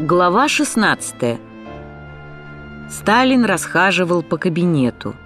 Глава 16 Сталин расхаживал по кабинету.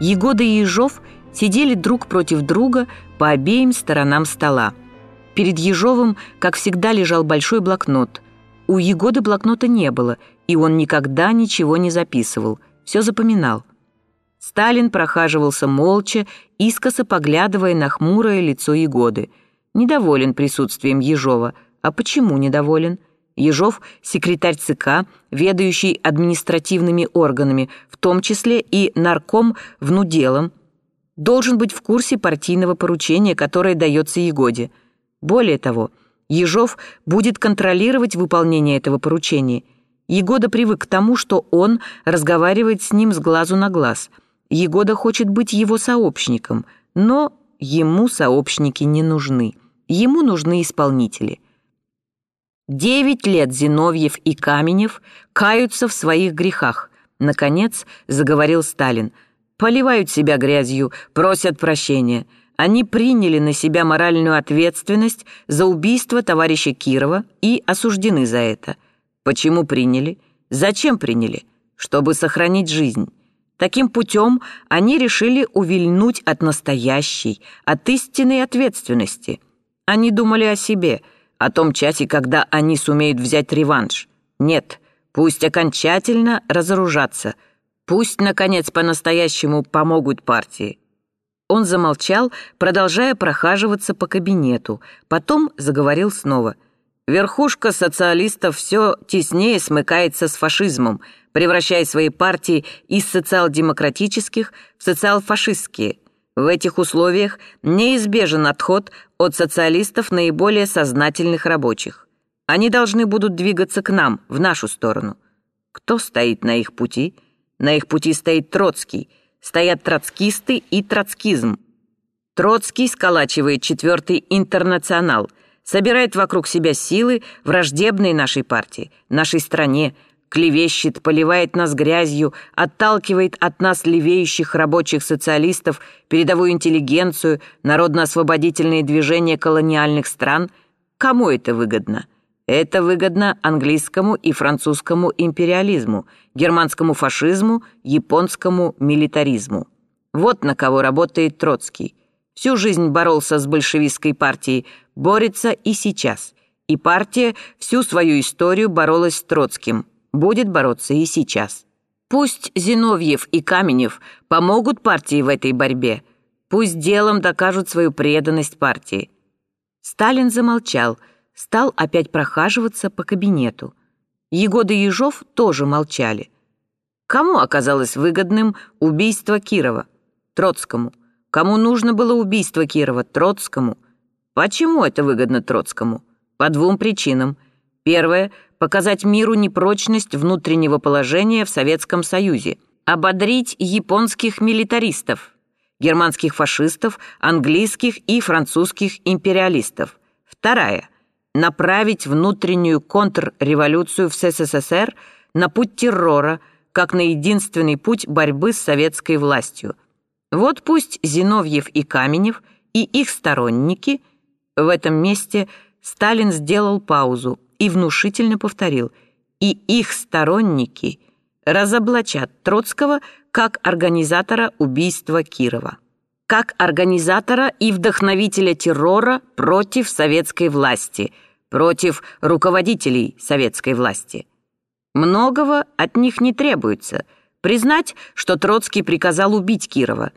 Егода и Ежов сидели друг против друга по обеим сторонам стола. Перед Ежовым, как всегда, лежал большой блокнот. У Егоды блокнота не было, и он никогда ничего не записывал, все запоминал. Сталин прохаживался молча, искоса поглядывая на хмурое лицо Егоды. Недоволен присутствием Ежова. А почему недоволен? Ежов – секретарь ЦК, ведающий административными органами, в том числе и нарком внуделом, должен быть в курсе партийного поручения, которое дается Егоде. Более того, Ежов будет контролировать выполнение этого поручения. Егода привык к тому, что он разговаривает с ним с глазу на глаз. Егода хочет быть его сообщником, но ему сообщники не нужны. Ему нужны исполнители – Девять лет Зиновьев и Каменев каются в своих грехах. Наконец заговорил Сталин. Поливают себя грязью, просят прощения. Они приняли на себя моральную ответственность за убийство товарища Кирова и осуждены за это. Почему приняли? Зачем приняли? Чтобы сохранить жизнь. Таким путем они решили увильнуть от настоящей, от истинной ответственности. Они думали о себе – о том часе, когда они сумеют взять реванш. Нет, пусть окончательно разоружатся. Пусть, наконец, по-настоящему помогут партии. Он замолчал, продолжая прохаживаться по кабинету. Потом заговорил снова. Верхушка социалистов все теснее смыкается с фашизмом, превращая свои партии из социал-демократических в социал-фашистские – в этих условиях неизбежен отход от социалистов наиболее сознательных рабочих. Они должны будут двигаться к нам, в нашу сторону. Кто стоит на их пути? На их пути стоит Троцкий. Стоят троцкисты и троцкизм. Троцкий сколачивает четвертый интернационал, собирает вокруг себя силы, враждебные нашей партии, нашей стране, клевещет, поливает нас грязью, отталкивает от нас левеющих рабочих социалистов, передовую интеллигенцию, народно-освободительные движения колониальных стран. Кому это выгодно? Это выгодно английскому и французскому империализму, германскому фашизму, японскому милитаризму. Вот на кого работает Троцкий. Всю жизнь боролся с большевистской партией, борется и сейчас. И партия всю свою историю боролась с Троцким – будет бороться и сейчас. Пусть Зиновьев и Каменев помогут партии в этой борьбе, пусть делом докажут свою преданность партии. Сталин замолчал, стал опять прохаживаться по кабинету. Егода и Ежов тоже молчали. Кому оказалось выгодным убийство Кирова? Троцкому. Кому нужно было убийство Кирова? Троцкому. Почему это выгодно Троцкому? По двум причинам. Первое — показать миру непрочность внутреннего положения в Советском Союзе, ободрить японских милитаристов, германских фашистов, английских и французских империалистов. Вторая – направить внутреннюю контрреволюцию в СССР на путь террора, как на единственный путь борьбы с советской властью. Вот пусть Зиновьев и Каменев и их сторонники в этом месте Сталин сделал паузу, и внушительно повторил «И их сторонники разоблачат Троцкого как организатора убийства Кирова» как организатора и вдохновителя террора против советской власти, против руководителей советской власти. Многого от них не требуется. Признать, что Троцкий приказал убить Кирова,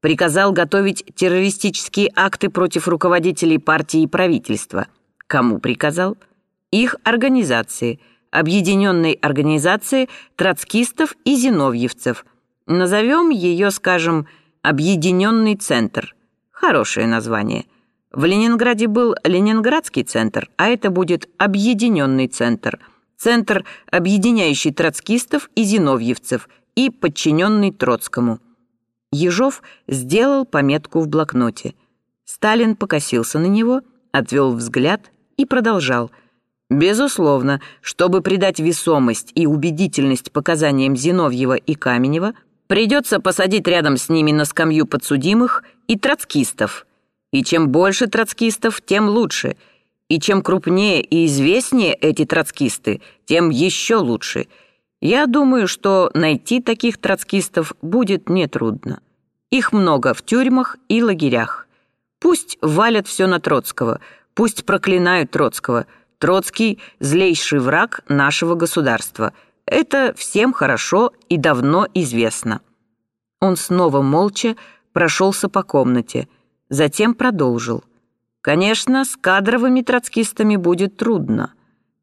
приказал готовить террористические акты против руководителей партии и правительства. Кому приказал? их организации, объединенной организации троцкистов и зиновьевцев. Назовем ее, скажем, «Объединенный центр». Хорошее название. В Ленинграде был Ленинградский центр, а это будет Объединенный центр. Центр, объединяющий троцкистов и зиновьевцев и подчиненный Троцкому. Ежов сделал пометку в блокноте. Сталин покосился на него, отвел взгляд и продолжал – Безусловно, чтобы придать весомость и убедительность показаниям Зиновьева и Каменева, придется посадить рядом с ними на скамью подсудимых и троцкистов. И чем больше троцкистов, тем лучше. И чем крупнее и известнее эти троцкисты, тем еще лучше. Я думаю, что найти таких троцкистов будет нетрудно. Их много в тюрьмах и лагерях. Пусть валят все на Троцкого, пусть проклинают Троцкого. Троцкий – злейший враг нашего государства. Это всем хорошо и давно известно. Он снова молча прошелся по комнате, затем продолжил. Конечно, с кадровыми троцкистами будет трудно.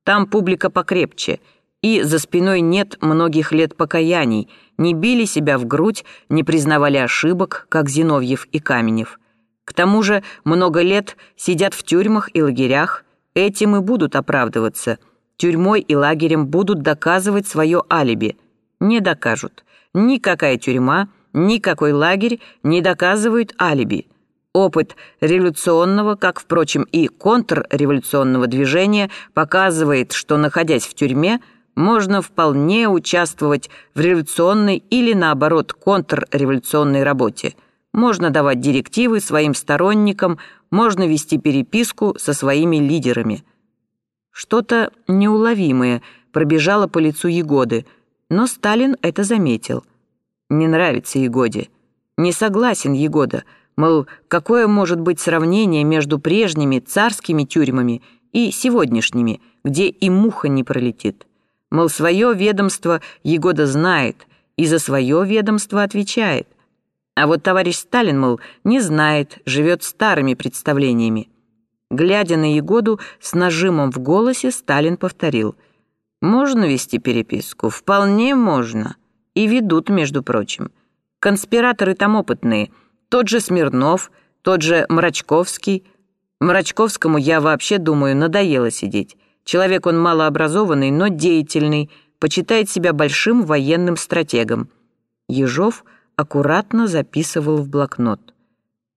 Там публика покрепче, и за спиной нет многих лет покаяний, не били себя в грудь, не признавали ошибок, как Зиновьев и Каменев. К тому же много лет сидят в тюрьмах и лагерях, этим и будут оправдываться. Тюрьмой и лагерем будут доказывать свое алиби. Не докажут. Никакая тюрьма, никакой лагерь не доказывают алиби. Опыт революционного, как, впрочем, и контрреволюционного движения показывает, что, находясь в тюрьме, можно вполне участвовать в революционной или, наоборот, контрреволюционной работе. Можно давать директивы своим сторонникам, можно вести переписку со своими лидерами. Что-то неуловимое пробежало по лицу Егоды, но Сталин это заметил. Не нравится Егоде. Не согласен Егода, мол, какое может быть сравнение между прежними царскими тюрьмами и сегодняшними, где и муха не пролетит. Мол, свое ведомство Егода знает и за свое ведомство отвечает. А вот товарищ Сталин, мол, не знает, живет старыми представлениями. Глядя на Егоду с нажимом в голосе, Сталин повторил. «Можно вести переписку? Вполне можно. И ведут, между прочим. Конспираторы там опытные. Тот же Смирнов, тот же Мрачковский. Мрачковскому, я вообще думаю, надоело сидеть. Человек он малообразованный, но деятельный, почитает себя большим военным стратегом. Ежов аккуратно записывал в блокнот.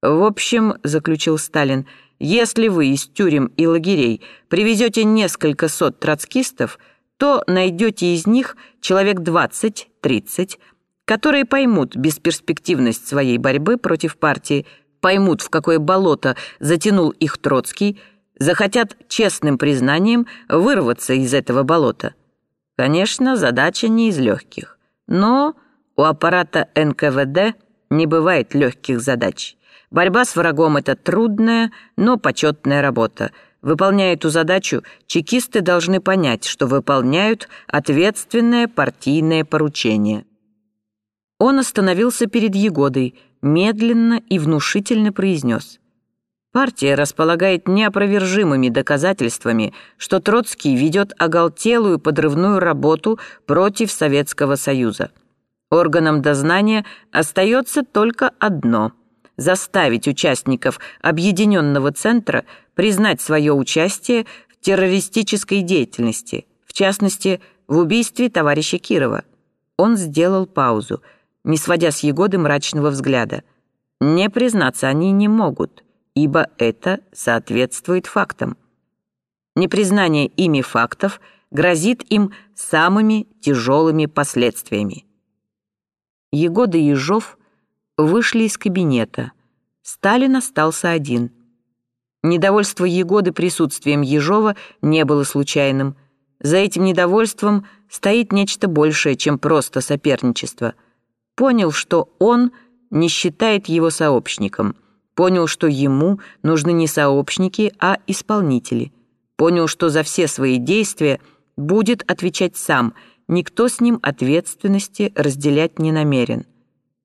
«В общем», — заключил Сталин, «если вы из тюрем и лагерей привезете несколько сот троцкистов, то найдете из них человек 20-30, которые поймут бесперспективность своей борьбы против партии, поймут, в какое болото затянул их Троцкий, захотят честным признанием вырваться из этого болота. Конечно, задача не из легких, но у аппарата НКВД не бывает легких задач. Борьба с врагом — это трудная, но почетная работа. Выполняя эту задачу, чекисты должны понять, что выполняют ответственное партийное поручение. Он остановился перед Егодой, медленно и внушительно произнес — Партия располагает неопровержимыми доказательствами, что Троцкий ведет оголтелую подрывную работу против Советского Союза. Органам дознания остается только одно – заставить участников Объединенного Центра признать свое участие в террористической деятельности, в частности, в убийстве товарища Кирова. Он сделал паузу, не сводя с Егоды мрачного взгляда. Не признаться они не могут – ибо это соответствует фактам. Непризнание ими фактов грозит им самыми тяжелыми последствиями. Егода и Ежов вышли из кабинета. Сталин остался один. Недовольство Егоды присутствием Ежова не было случайным. За этим недовольством стоит нечто большее, чем просто соперничество. Понял, что он не считает его сообщником – Понял, что ему нужны не сообщники, а исполнители. Понял, что за все свои действия будет отвечать сам, никто с ним ответственности разделять не намерен.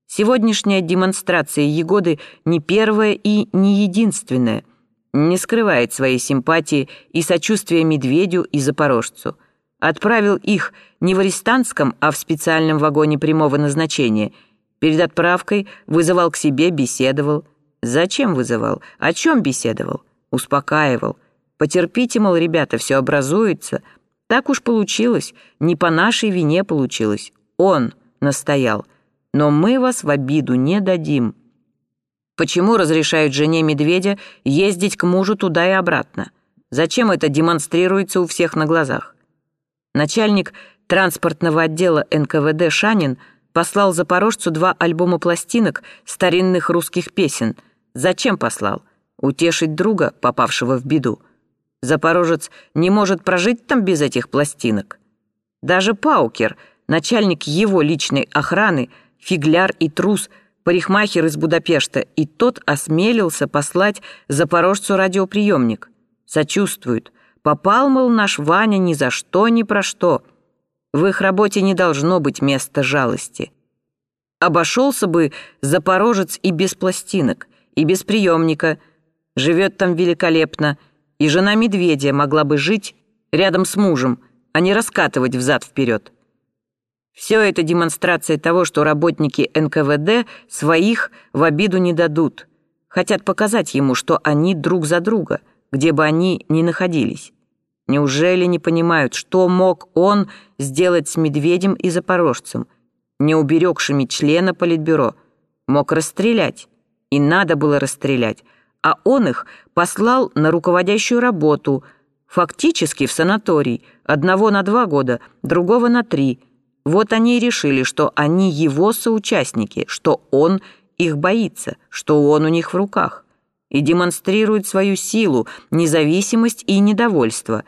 Сегодняшняя демонстрация Егоды не первая и не единственная. Не скрывает своей симпатии и сочувствия Медведю и Запорожцу. Отправил их не в арестантском, а в специальном вагоне прямого назначения. Перед отправкой вызывал к себе, беседовал – Зачем вызывал? О чем беседовал? Успокаивал. Потерпите, мол, ребята, все образуется. Так уж получилось. Не по нашей вине получилось. Он настоял. Но мы вас в обиду не дадим. Почему разрешают жене медведя ездить к мужу туда и обратно? Зачем это демонстрируется у всех на глазах? Начальник транспортного отдела НКВД Шанин послал запорожцу два альбома пластинок старинных русских песен – Зачем послал? Утешить друга, попавшего в беду. Запорожец не может прожить там без этих пластинок. Даже Паукер, начальник его личной охраны, фигляр и трус, парикмахер из Будапешта, и тот осмелился послать запорожцу радиоприемник. Сочувствует. Попал, мол, наш Ваня ни за что, ни про что. В их работе не должно быть места жалости. Обошелся бы запорожец и без пластинок, и без приемника. Живет там великолепно. И жена медведя могла бы жить рядом с мужем, а не раскатывать взад-вперед. Все это демонстрация того, что работники НКВД своих в обиду не дадут. Хотят показать ему, что они друг за друга, где бы они ни находились. Неужели не понимают, что мог он сделать с медведем и запорожцем, не уберегшими члена Политбюро? Мог расстрелять. И надо было расстрелять. А он их послал на руководящую работу, фактически в санаторий, одного на два года, другого на три – вот они и решили, что они его соучастники, что он их боится, что он у них в руках. И демонстрирует свою силу, независимость и недовольство.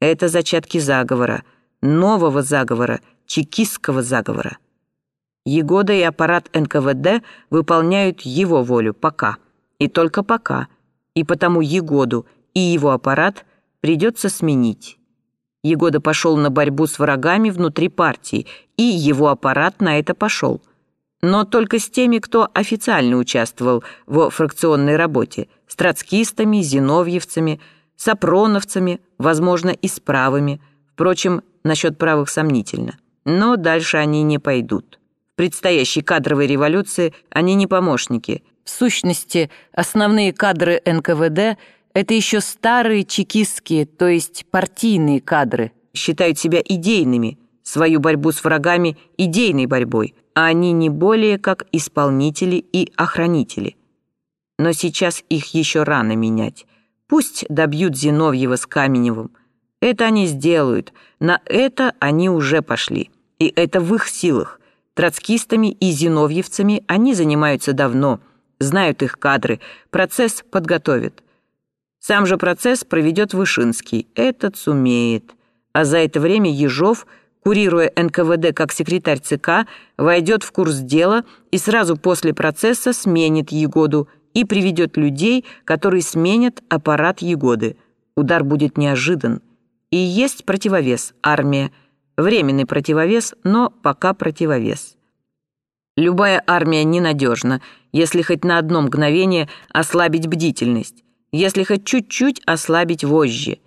Это зачатки заговора, нового заговора, чекистского заговора. Егода и аппарат НКВД выполняют его волю пока. И только пока. И потому Егоду и его аппарат придется сменить. Егода пошел на борьбу с врагами внутри партии, и его аппарат на это пошел. Но только с теми, кто официально участвовал во фракционной работе, с троцкистами, зиновьевцами, сапроновцами, возможно, и с правыми. Впрочем, насчет правых сомнительно. Но дальше они не пойдут. В предстоящей кадровой революции они не помощники. В сущности, основные кадры НКВД – это еще старые чекистские, то есть партийные кадры, считают себя идейными, свою борьбу с врагами идейной борьбой, а они не более как исполнители и охранители. Но сейчас их еще рано менять. Пусть добьют Зиновьева с Каменевым. Это они сделают, на это они уже пошли. И это в их силах. Троцкистами и зиновьевцами они занимаются давно, знают их кадры, процесс подготовят. Сам же процесс проведет Вышинский. Этот сумеет. А за это время Ежов, курируя НКВД как секретарь ЦК, войдет в курс дела и сразу после процесса сменит Егоду и приведет людей, которые сменят аппарат Егоды. Удар будет неожидан. И есть противовес – армия. Временный противовес, но пока противовес. Любая армия ненадежна, если хоть на одно мгновение ослабить бдительность если хоть чуть-чуть ослабить вожжи.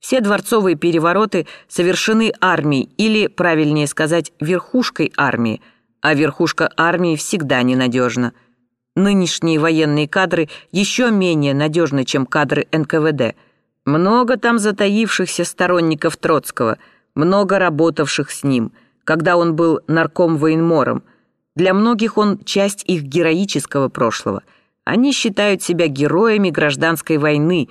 Все дворцовые перевороты совершены армией, или, правильнее сказать, верхушкой армии, а верхушка армии всегда ненадежна. Нынешние военные кадры еще менее надежны, чем кадры НКВД. Много там затаившихся сторонников Троцкого, много работавших с ним, когда он был нарком военмором. Для многих он часть их героического прошлого – они считают себя героями гражданской войны,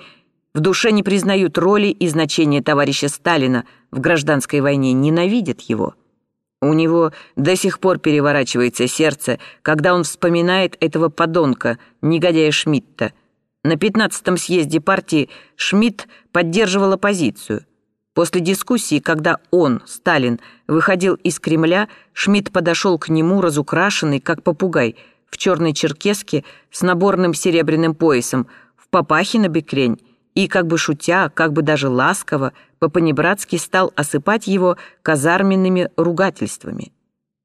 в душе не признают роли и значения товарища Сталина, в гражданской войне ненавидят его. У него до сих пор переворачивается сердце, когда он вспоминает этого подонка, негодяя Шмидта. На 15-м съезде партии Шмидт поддерживал оппозицию. После дискуссии, когда он, Сталин, выходил из Кремля, Шмидт подошел к нему разукрашенный, как попугай – в черной черкеске с наборным серебряным поясом, в папахе на бекрень, и, как бы шутя, как бы даже ласково, по-понебратски стал осыпать его казарменными ругательствами.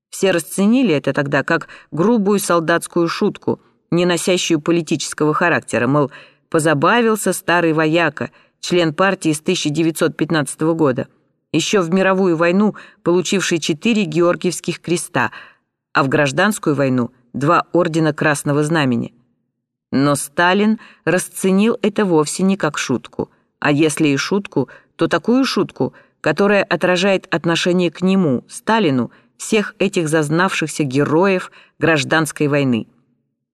Все расценили это тогда как грубую солдатскую шутку, не носящую политического характера, мол, позабавился старый вояка, член партии с 1915 года, еще в мировую войну получивший четыре Георгиевских креста, а в гражданскую войну — два ордена Красного Знамени. Но Сталин расценил это вовсе не как шутку, а если и шутку, то такую шутку, которая отражает отношение к нему, Сталину, всех этих зазнавшихся героев гражданской войны.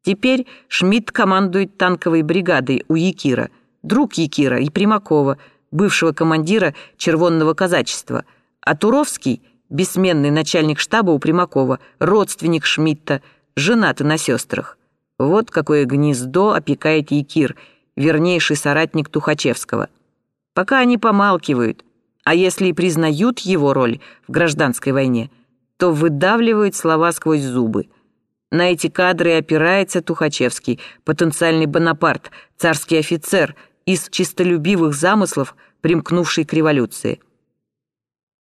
Теперь Шмидт командует танковой бригадой у Якира, друг Якира и Примакова, бывшего командира червонного казачества, а Туровский, бессменный начальник штаба у Примакова, родственник Шмидта – женаты на сестрах. Вот какое гнездо опекает Якир, вернейший соратник Тухачевского. Пока они помалкивают, а если и признают его роль в гражданской войне, то выдавливают слова сквозь зубы. На эти кадры опирается Тухачевский, потенциальный Бонапарт, царский офицер из чистолюбивых замыслов, примкнувший к революции.